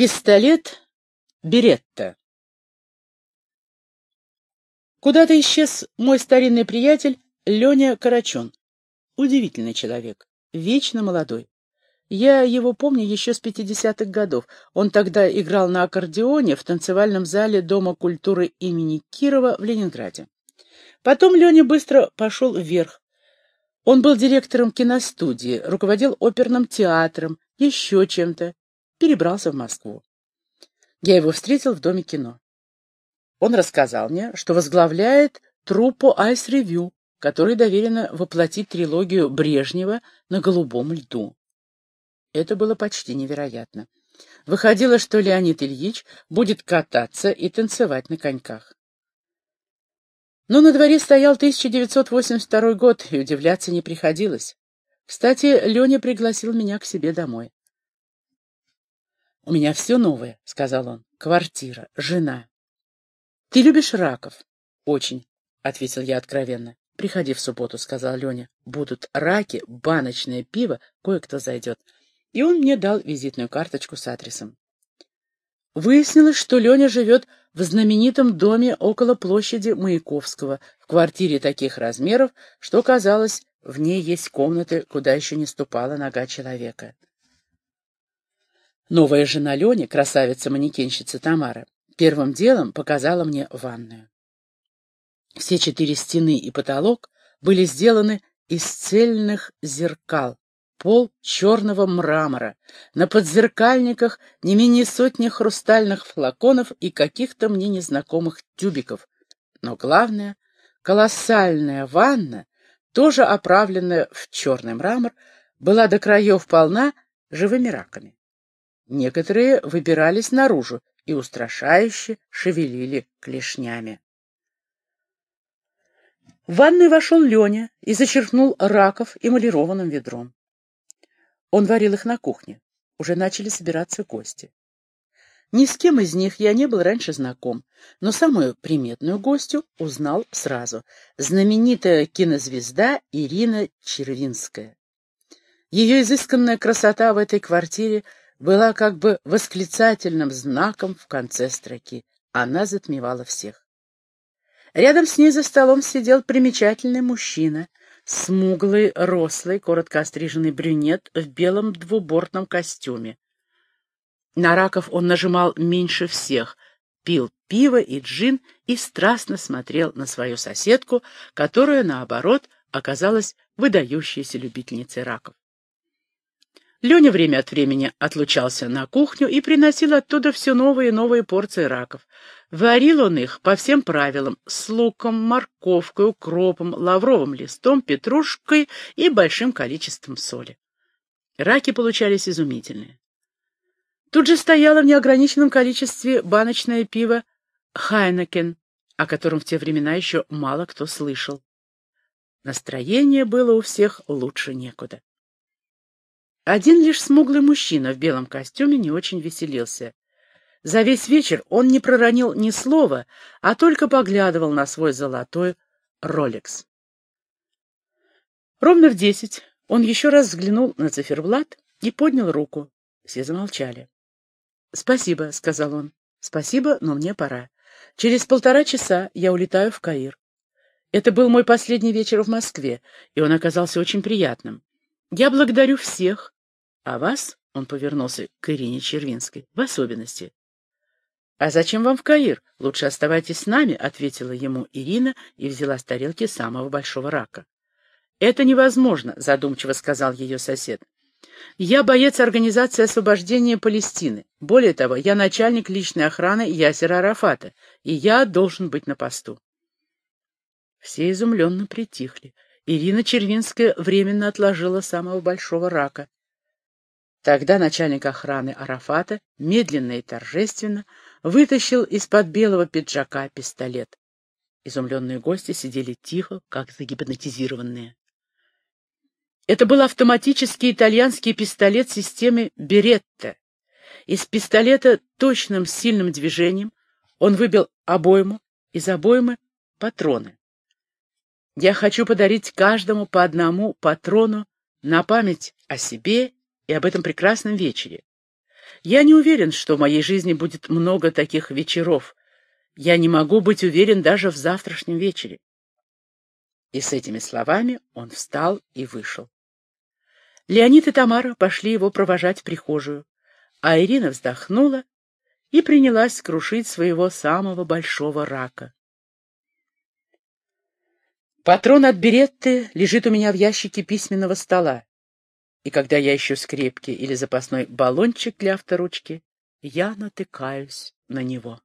Пистолет Беретта. Куда-то исчез мой старинный приятель Леня Карачун. Удивительный человек, вечно молодой. Я его помню еще с 50-х годов. Он тогда играл на аккордеоне в танцевальном зале Дома культуры имени Кирова в Ленинграде. Потом Леня быстро пошел вверх. Он был директором киностудии, руководил оперным театром, еще чем-то перебрался в Москву. Я его встретил в Доме кино. Он рассказал мне, что возглавляет труппу Ice Review, которой доверено воплотить трилогию Брежнева на голубом льду. Это было почти невероятно. Выходило, что Леонид Ильич будет кататься и танцевать на коньках. Но на дворе стоял 1982 год, и удивляться не приходилось. Кстати, Леня пригласил меня к себе домой. «У меня все новое», — сказал он. «Квартира, жена». «Ты любишь раков?» «Очень», — ответил я откровенно. «Приходи в субботу», — сказал Леня. «Будут раки, баночное пиво, кое-кто зайдет». И он мне дал визитную карточку с адресом. Выяснилось, что Леня живет в знаменитом доме около площади Маяковского, в квартире таких размеров, что, казалось, в ней есть комнаты, куда еще не ступала нога человека. Новая жена Лени, красавица-манекенщица Тамара, первым делом показала мне ванную. Все четыре стены и потолок были сделаны из цельных зеркал, пол черного мрамора, на подзеркальниках не менее сотни хрустальных флаконов и каких-то мне незнакомых тюбиков. Но главное, колоссальная ванна, тоже оправленная в черный мрамор, была до краев полна живыми раками. Некоторые выбирались наружу и устрашающе шевелили клешнями. В ванную вошел Леня и зачерпнул раков эмалированным ведром. Он варил их на кухне. Уже начали собираться гости. Ни с кем из них я не был раньше знаком, но самую приметную гостью узнал сразу. Знаменитая кинозвезда Ирина Червинская. Ее изысканная красота в этой квартире была как бы восклицательным знаком в конце строки. Она затмевала всех. Рядом с ней за столом сидел примечательный мужчина, смуглый, рослый, коротко остриженный брюнет в белом двубортном костюме. На раков он нажимал меньше всех, пил пиво и джин и страстно смотрел на свою соседку, которая, наоборот, оказалась выдающейся любительницей раков. Леня время от времени отлучался на кухню и приносил оттуда все новые и новые порции раков. Варил он их по всем правилам с луком, морковкой, укропом, лавровым листом, петрушкой и большим количеством соли. Раки получались изумительные. Тут же стояло в неограниченном количестве баночное пиво «Хайнекен», о котором в те времена еще мало кто слышал. Настроение было у всех лучше некуда. Один лишь смуглый мужчина в белом костюме не очень веселился. За весь вечер он не проронил ни слова, а только поглядывал на свой золотой Ролекс. Ровно в десять он еще раз взглянул на циферблат и поднял руку. Все замолчали. «Спасибо», — сказал он. «Спасибо, но мне пора. Через полтора часа я улетаю в Каир. Это был мой последний вечер в Москве, и он оказался очень приятным. Я благодарю всех, а вас, — он повернулся к Ирине Червинской, — в особенности. — А зачем вам в Каир? Лучше оставайтесь с нами, — ответила ему Ирина и взяла с тарелки самого большого рака. — Это невозможно, — задумчиво сказал ее сосед. Я боец Организации освобождения Палестины. Более того, я начальник личной охраны Ясера Арафата, и я должен быть на посту. Все изумленно притихли. Ирина Червинская временно отложила самого большого рака. Тогда начальник охраны Арафата медленно и торжественно вытащил из-под белого пиджака пистолет. Изумленные гости сидели тихо, как загипнотизированные. Это был автоматический итальянский пистолет системы Беретта. Из пистолета точным сильным движением он выбил обойму, из обоймы — патроны. Я хочу подарить каждому по одному патрону на память о себе и об этом прекрасном вечере. Я не уверен, что в моей жизни будет много таких вечеров. Я не могу быть уверен даже в завтрашнем вечере. И с этими словами он встал и вышел. Леонид и Тамара пошли его провожать в прихожую, а Ирина вздохнула и принялась крушить своего самого большого рака. Патрон от беретты лежит у меня в ящике письменного стола, и когда я ищу скрепки или запасной баллончик для авторучки, я натыкаюсь на него.